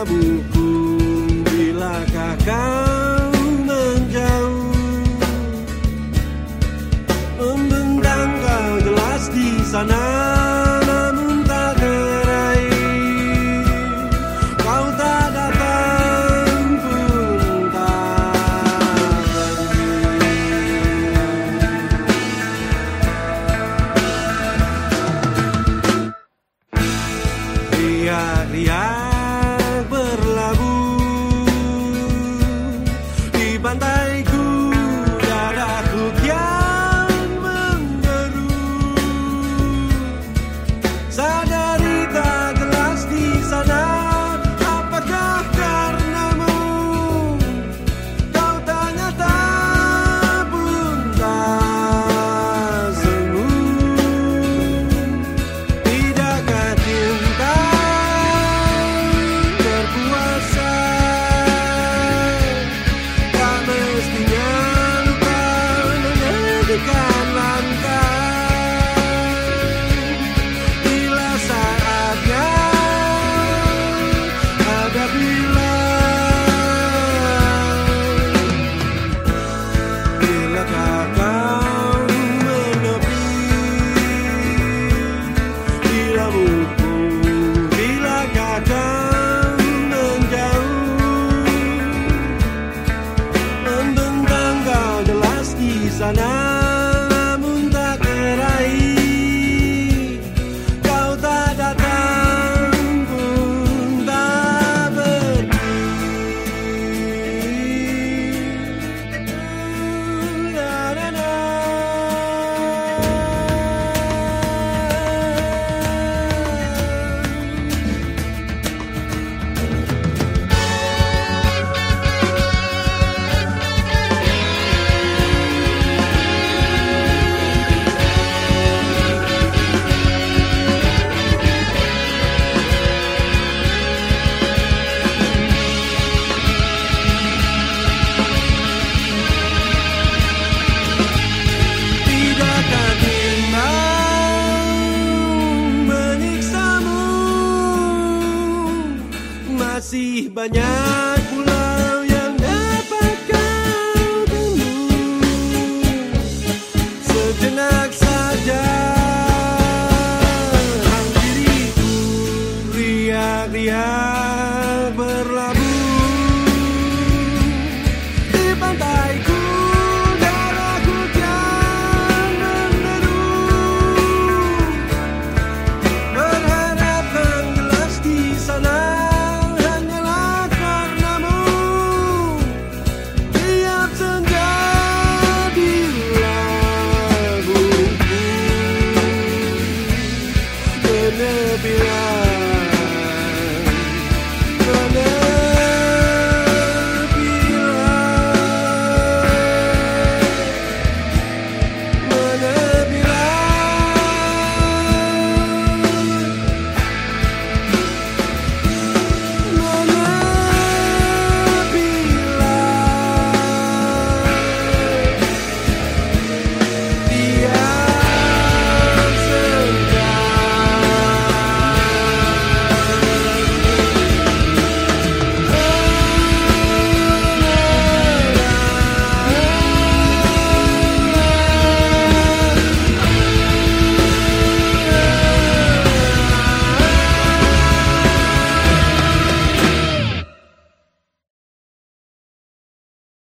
abu-abuku Bilakah kau menjauh? Membendang kau jelas di sana Namun tak teraih Kau tak datang pun tak. Ria, ria banyak pulau yang dapat kau temui Sejenak saja Diriku riak-riak